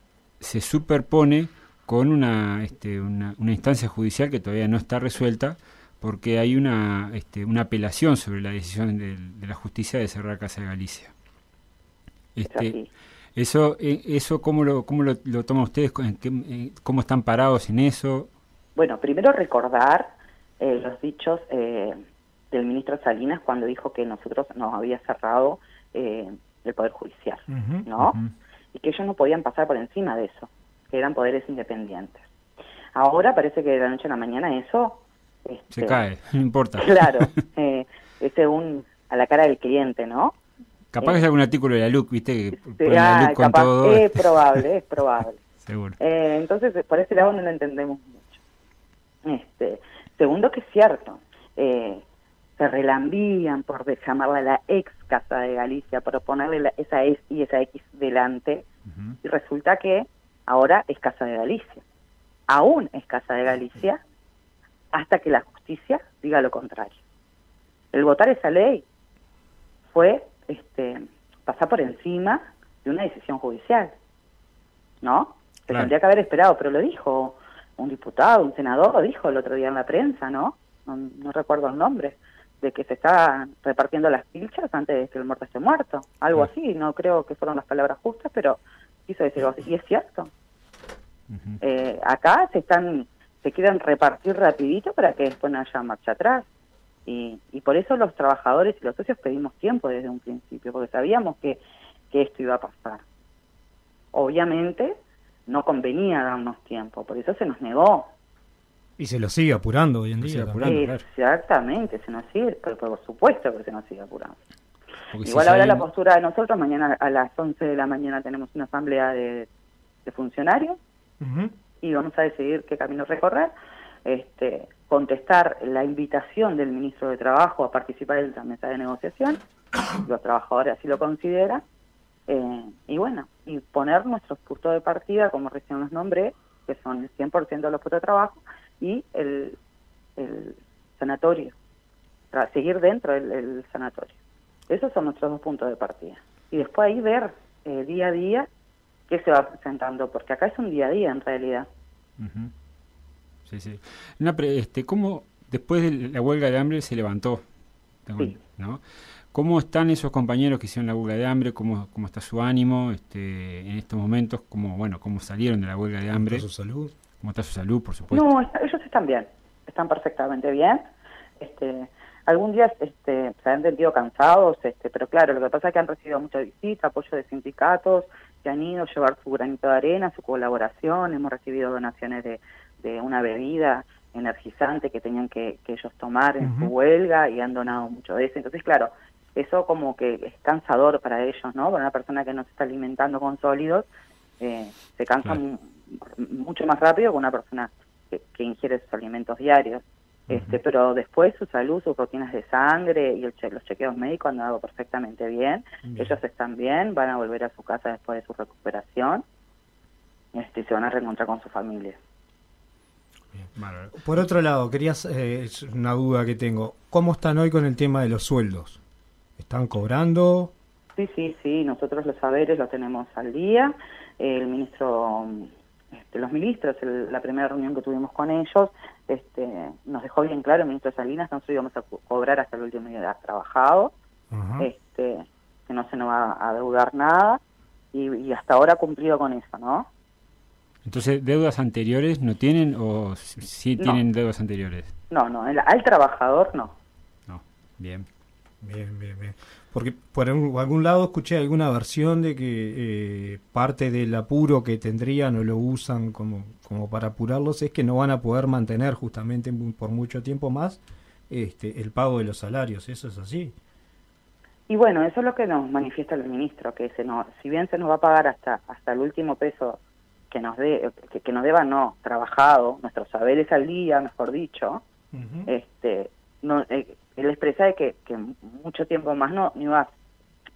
se superpone con una, este, una, una instancia judicial que todavía no está resuelta porque hay una, este, una apelación sobre la decisión de, la justicia de cerrar Casa de Galicia. Es Este, así. eso, eh, eso ¿cómo lo, cómo lo, lo toman ustedes? ¿En qué- eh, ¿Cómo están parados en eso? Bueno, primero recordar eh, los dichos eh, del ministro Salinas cuando dijo que nosotros nos había cerrado eh, el Poder Judicial. ¿no? Y que ellos no podían pasar por encima de eso, que eran poderes independientes. Ahora parece que de la noche a la mañana eso... Se este, cae, no importa. Claro, eh, es según a la cara del cliente, ¿no? Capaz que es algún artículo de la LUC, ¿viste? Que Sí, ponen la ah, con capaz, todo. es probable, es probable. Seguro. Eh, entonces, por ese lado no lo entendemos mucho. Este, segundo, que es cierto, eh, se relambían por llamarla la ex Casa de Galicia, por ponerle la- esa S y esa X delante, y resulta que ahora es Casa de Galicia. Aún es Casa de Galicia hasta que la justicia diga lo contrario. El votar esa ley fue este, pasar por encima de una decisión judicial, ¿no? Se Claro. tendría que haber esperado, pero lo dijo un diputado, un senador, lo dijo el otro día en la prensa, ¿no? No, no recuerdo el nombre, de que se está repartiendo las pilchas antes de que el muerto esté muerto. Algo así, no creo que fueron las palabras justas, pero quiso decir algo así. Y es cierto. Eh, acá se están se quieren repartir rapidito para que después no haya marcha atrás. Y, y por eso los trabajadores y los socios pedimos tiempo desde un principio, porque sabíamos que, que esto iba a pasar. Obviamente no convenía darnos tiempo, por eso se nos negó. Y se lo sigue apurando hoy en Se día. sigue también. apurando. claro. Exactamente, se nos sigue, pero por supuesto que se nos sigue apurando. Porque si Igual ya ahora la postura de nosotros, mañana a las 11 de la mañana tenemos una asamblea de, de funcionarios y vamos a decidir qué camino recorrer, este, contestar la invitación del ministro de Trabajo a participar en la mesa de negociación, los trabajadores así lo consideran, eh, y bueno, y poner nuestros puntos de partida, como recién los nombré, que son el 100% de los puestos de trabajo, y el, el sanatorio, Tra- seguir dentro del el sanatorio. Esos son nuestros dos puntos de partida. Y después ahí ver eh, día a día qué se va presentando, porque acá es un día a día en realidad. Ujú. Sí, sí. Este, ¿Cómo después de la huelga de hambre se levantó? Tengo- Sí. ¿no? ¿Cómo están esos compañeros que hicieron la huelga de hambre? ¿Cómo, cómo está su ánimo este, en estos momentos? ¿Cómo, bueno, ¿Cómo salieron de la huelga de hambre? Su salud. ¿Cómo está su salud, por supuesto? No, ellos están bien, están perfectamente bien. Este, algún día este, se han sentido cansados, este, pero claro, lo que pasa es que han recibido mucha visita, apoyo de sindicatos, que han ido a llevar su granito de arena, su colaboración, hemos recibido donaciones de, de una bebida energizante que tenían que, que ellos tomar en su huelga y han donado mucho de eso. Entonces, claro, eso como que es cansador para ellos, ¿no? Para una persona que no se está alimentando con sólidos, eh, se cansa Claro. Mu- mucho más rápido que una persona que, que ingiere sus alimentos diarios. Este, pero después su salud, sus rutinas de sangre y el che- los chequeos médicos han dado perfectamente bien. Bien. Ellos están bien, van a volver a su casa después de su recuperación este, y se van a reencontrar con su familia. Por otro lado, querías eh, es una duda que tengo. ¿Cómo están hoy con el tema de los sueldos? ¿Están cobrando? Sí, sí, sí, nosotros los saberes los tenemos al día. El ministro, este, los ministros, el- la primera reunión que tuvimos con ellos, este, nos dejó bien claro, el ministro Salinas, que nosotros íbamos a co- cobrar hasta el último día trabajado, Ajá. este, que no se nos va a deudar nada, y, y hasta ahora ha cumplido con eso, ¿no? Entonces, ¿deudas anteriores no tienen o sí- No. tienen deudas anteriores? No, no, el- al trabajador no. No. Bien. Bien, bien, bien. Porque por algún, lado escuché alguna versión de que eh, parte del apuro que tendrían o lo usan como, como para apurarlos es que no van a poder mantener justamente por mucho tiempo más este, el pago de los salarios. ¿Eso es así? Y bueno, eso es lo que nos manifiesta el ministro, que se nos, si bien se nos va a pagar hasta hasta el último peso que nos que, que nos deba no trabajado, nuestros saberes al día, mejor dicho, este, no, eh, él expresa de que, que mucho tiempo más no, no iba,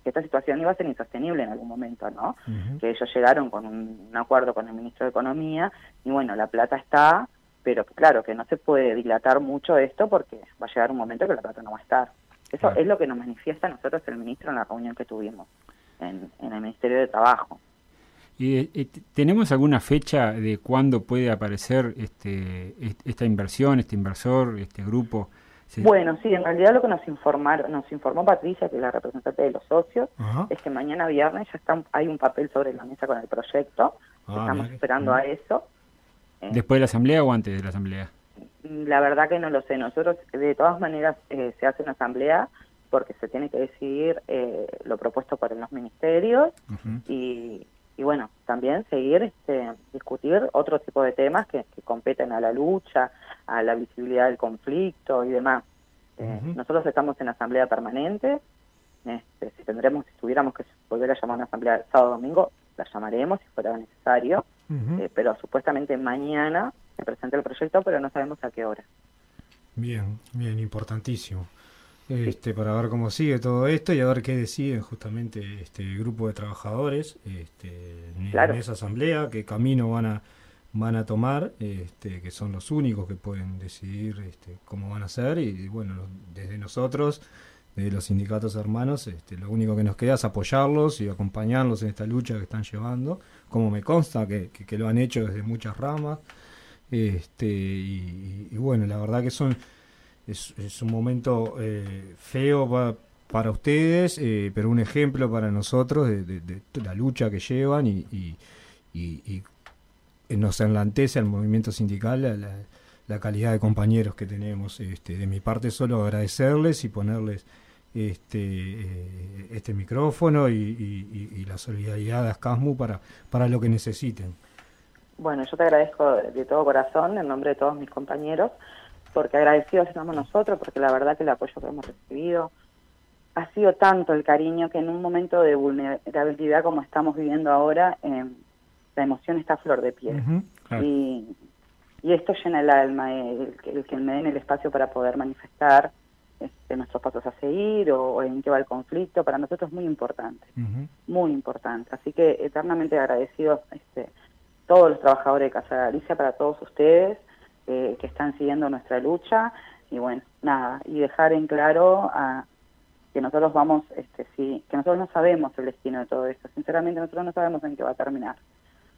que esta situación iba a ser insostenible en algún momento, ¿no? Que ellos llegaron con un, un acuerdo con el ministro de Economía y bueno, la plata está, pero claro que no se puede dilatar mucho esto porque va a llegar un momento que la plata no va a estar. Eso Claro. es lo que nos manifiesta a nosotros el ministro en la reunión que tuvimos en, en el Ministerio de Trabajo. ¿Y eh, eh, tenemos alguna fecha de cuándo puede aparecer este, est- esta inversión, este inversor, este grupo? Bueno, sí, en realidad lo que nos informaron, nos informó Patricia, que es la representante de los socios, Ajá. es que mañana viernes ya está hay un papel sobre la mesa con el proyecto. Ah, Estamos mira esperando a eso. Eh, ¿Después de la asamblea o antes de la asamblea? La verdad que no lo sé. Nosotros, de todas maneras, eh, se hace una asamblea porque se tiene que decidir eh, lo propuesto por los ministerios y, y bueno, también seguir, este, discutir otro tipo de temas que, que competen a la lucha, a la visibilidad del conflicto y demás. Eh. Nosotros estamos en asamblea permanente. Este, si tendremos, si tuviéramos que volver a llamar a una asamblea sábado domingo, la llamaremos si fuera necesario. Eh, pero supuestamente mañana se presenta el proyecto, pero no sabemos a qué hora. Bien, bien, importantísimo. Este, para ver cómo sigue todo esto y a ver qué deciden justamente este grupo de trabajadores este, en, Claro. en esa asamblea, qué camino van a van a tomar, este, que son los únicos que pueden decidir este, cómo van a hacer y bueno, desde nosotros de los sindicatos hermanos, este, lo único que nos queda es apoyarlos y acompañarlos en esta lucha que están llevando, como me consta que, que- que lo han hecho desde muchas ramas. Este, y, y bueno, la verdad que son es, un momento eh, feo pa- para ustedes, eh, pero un ejemplo para nosotros de, la lucha que llevan y, y- y- nos enlantece al movimiento sindical la, la- calidad de compañeros que tenemos. Este, de mi parte solo agradecerles y ponerles este, eh, este micrófono y, la solidaridad de Ascasmu para, para lo que necesiten. Bueno, yo te agradezco de, de todo corazón, en nombre de todos mis compañeros, porque agradecidos estamos nosotros, porque la verdad que el apoyo que hemos recibido ha sido tanto el cariño que en un momento de vulnerabilidad como estamos viviendo ahora, eh, la emoción está a flor de piel. Claro. y, y esto llena el alma, el, que- el que me den el espacio para poder manifestar este, nuestros pasos a seguir o, o en qué va el conflicto, para nosotros es muy importante muy importante. Así que eternamente agradecidos este, todos los trabajadores de Casa Galicia, para todos ustedes eh, que están siguiendo nuestra lucha y bueno, nada, y dejar en claro a, que nosotros vamos, este, sí, que nosotros no sabemos el destino de todo esto, sinceramente nosotros no sabemos en qué va a terminar,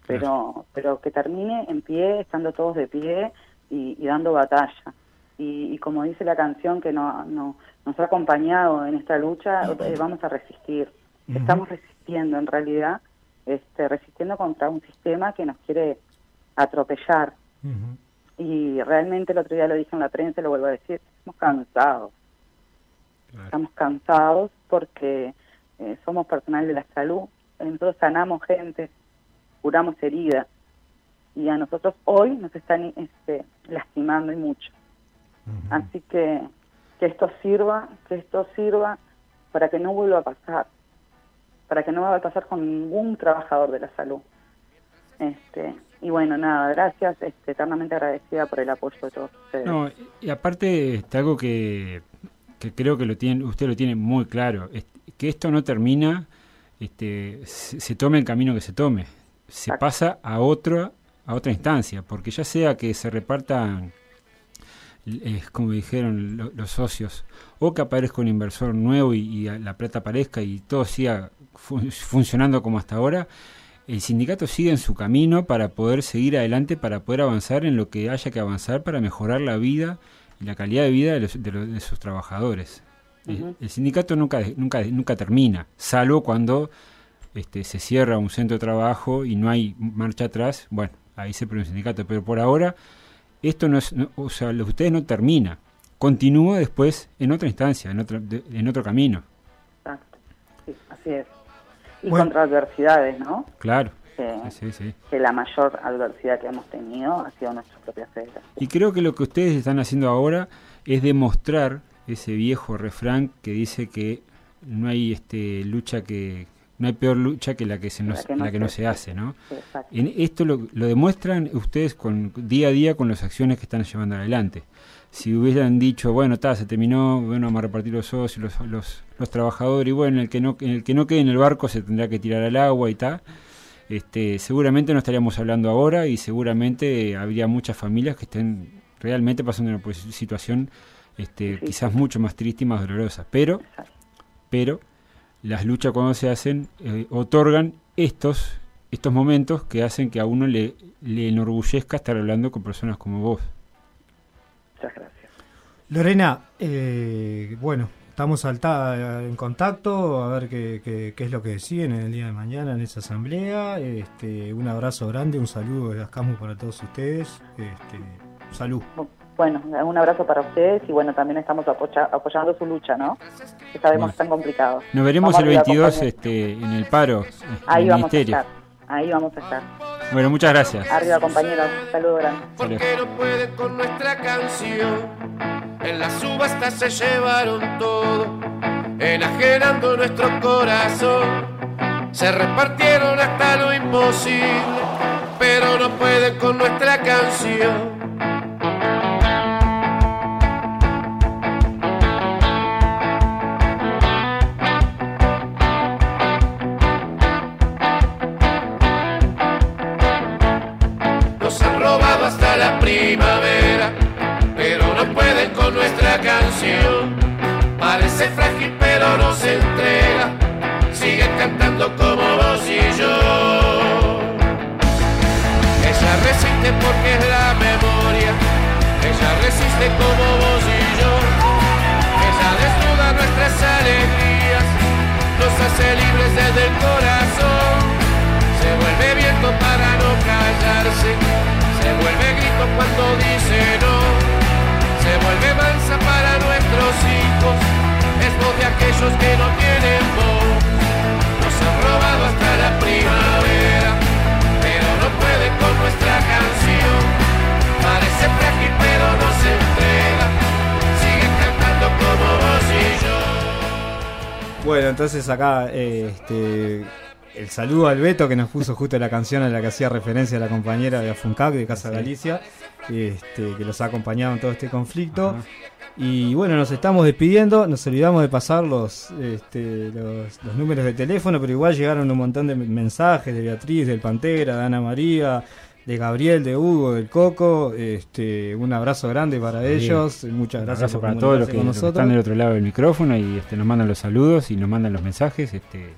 pero, pero que termine en pie, estando todos de pie y, y dando batalla. Y, y como dice la canción que no, no, nos ha acompañado en esta lucha, eh, vamos a resistir. Estamos resistiendo en realidad, este, resistiendo contra un sistema que nos quiere atropellar. Y realmente el otro día lo dije en la prensa y lo vuelvo a decir, estamos cansados. Claro. Estamos cansados porque eh, somos personal de la salud, nosotros sanamos gente, curamos heridas y a nosotros hoy nos están este, lastimando y mucho. Así que que esto sirva, que esto sirva para que no vuelva a pasar, para que no vuelva a pasar con ningún trabajador de la salud. Este, y bueno, nada, gracias, este, eternamente agradecida por el apoyo de todos ustedes. No, y aparte este, algo que, que creo que lo tiene, usted lo tiene muy claro, es que esto no termina, este, se, se tome el camino que se tome, se Exacto. pasa a otra a otra instancia, porque ya sea que se repartan, eh, como dijeron lo- los socios, o que aparezca un inversor nuevo y, y la plata aparezca y todo siga fun- funcionando como hasta ahora, el sindicato sigue en su camino para poder seguir adelante, para poder avanzar en lo que haya que avanzar para mejorar la vida y la calidad de vida de, los- de los- de sus trabajadores. El- Ujú. El sindicato nunca, nunca, nunca termina, salvo cuando este, se cierra un centro de trabajo y no hay marcha atrás, bueno, ahí se pone un sindicato, pero por ahora esto no es, no- o sea, lo de ustedes no termina, continúa después en otra instancia, en otro, de- en otro camino, Exacto. Sí, así es. Y Bueno. contra adversidades, ¿no? claro. Que, Sí, sí. que la mayor adversidad que hemos tenido ha sido nuestra propia federación. Y creo que lo que ustedes están haciendo ahora es demostrar ese viejo refrán que dice que no hay este lucha que no hay peor lucha que la que se nos- La que no la que no se hace, ¿no? Exacto. En esto lo, lo demuestran ustedes con día a día con las acciones que están llevando adelante. Si hubieran dicho, bueno, está, se terminó, bueno, vamos a repartir los socios, los, los, los trabajadores, y bueno, el que no el que no quede en el barco se tendrá que tirar al agua y tal, este, seguramente no estaríamos hablando ahora y seguramente habría muchas familias que estén realmente pasando una situación este, Sí. quizás mucho más triste y más dolorosa. Pero, Exacto. pero las luchas cuando se hacen eh, otorgan estos estos momentos que hacen que a uno le, le enorgullezca estar hablando con personas como vos. Muchas gracias. Lorena, eh, bueno, estamos alta, en contacto a ver qué, qué- qué es lo que deciden en el día de mañana en esa asamblea. Este, un abrazo grande, un saludo de Ascamu para todos ustedes. Este, salud. Bueno, un abrazo para ustedes y bueno, también estamos apoya- apoyando su lucha, ¿no? Que sabemos Bueno. que es tan complicado. Nos veremos Vamos el arriba, 22 compañeros. este, en el paro, Ahí el vamos a ministerio. estar. Ahí vamos a estar. Bueno, muchas gracias. Arriba, compañeros. Saludos grandes. porque no pueden con nuestra canción. En la subasta se llevaron todo, enajenando nuestro corazón. Se repartieron hasta lo imposible, pero no pueden con nuestra canción. Nos han robado hasta la primavera, pero no pueden con nuestra canción. Parece frágil pero no se entrega, sigue cantando como vos y yo. Ella resiste porque es la memoria, ella resiste como vos y yo. Ella desnuda nuestras alegrías, nos hace libres desde el corazón. Se vuelve viento para no callarse, se vuelve grito cuando dice no, se vuelve mansa para nuestros hijos, es voz de aquellos que no tienen voz. Nos han robado hasta la primavera, pero no puede con nuestra canción. Parece frágil pero no se entrega, sigue cantando como vos y yo. Bueno, entonces acá eh, este, el saludo al Beto que nos puso justo la canción a la que hacía referencia la compañera de Afuncac de Casa Galicia, este, que los ha acompañado en todo este conflicto. Y bueno, nos estamos despidiendo, nos olvidamos de pasar los, este, los, los números de teléfono, pero igual llegaron un montón de mensajes de Beatriz, del Pantera, de Ana María, de Gabriel, de Hugo, del Coco. Este, un abrazo grande para ellos, muchas Un gracias abrazo por para todos los que, los están del otro lado del micrófono y este, nos mandan los saludos y nos mandan los mensajes. Este,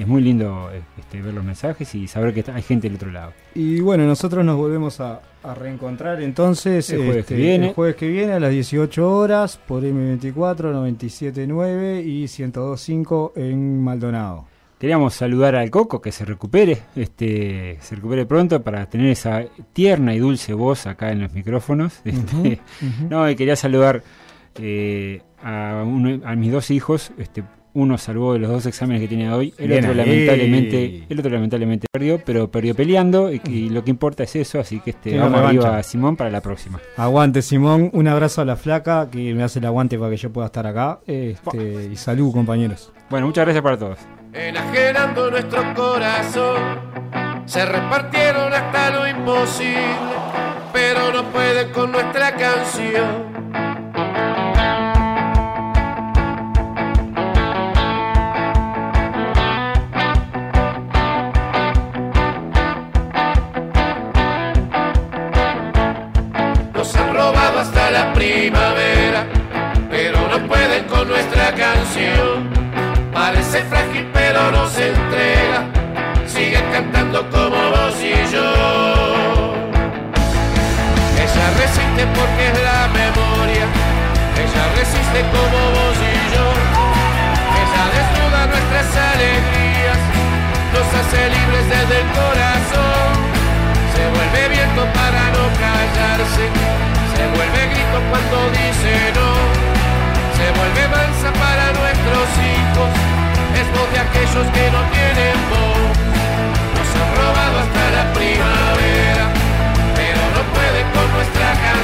es muy lindo este, ver los mensajes y saber que hay gente del otro lado. Y bueno, nosotros nos volvemos a, a reencontrar entonces El jueves este, que viene. el jueves que viene a las 18 horas por M24, 97.9 y 102.5 en Maldonado. Queríamos saludar al Coco, que se recupere, este, se recupere pronto para tener esa tierna y dulce voz acá en los micrófonos. Este, No, y quería saludar eh, a, uno- a mis dos hijos. Este, uno salvó de los dos exámenes que tiene hoy, el Bien otro ahí. lamentablemente, el otro lamentablemente perdió, pero perdió peleando y, y lo que importa es eso, así que este, Tiene vamos arriba a Simón para la próxima. Aguante Simón, un abrazo a la flaca que me hace el aguante para que yo pueda estar acá. Este, y salud compañeros. Bueno, muchas gracias para todos. enajenando nuestro corazón. Se repartieron hasta lo imposible, pero no pueden con nuestra canción. primavera, pero no pueden con nuestra canción. Parece frágil pero no se entrega, siguen cantando como vos y yo. Ella resiste porque es la memoria, ella resiste como vos y yo. Ella desnuda nuestras alegrías, nos hace libres desde el corazón. Se vuelve viento para no callarse, se vuelve cuando dice no. Se vuelve mansa para nuestros hijos, es voz de aquellos que no tienen voz. Nos han robado hasta la primavera, pero no pueden con nuestra canción.